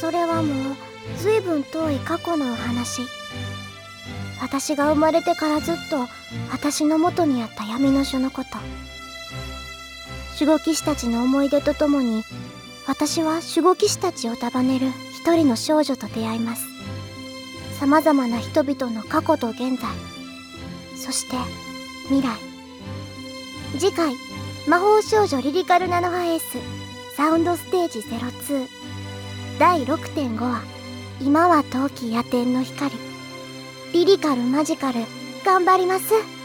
それはもう随分遠い過去のお話。私が生まれてからずっと私の元にあった闇の書のこと。守護騎士たちの思い出とともに私は守護騎士たちを束ねる一人の少女と出会います。様々な人々の過去と現在。そして未来。次回魔法少女リリカルナノハエースサウンドステージ02第6.5話今は冬季夜天の光。リリカルマジカル頑張ります。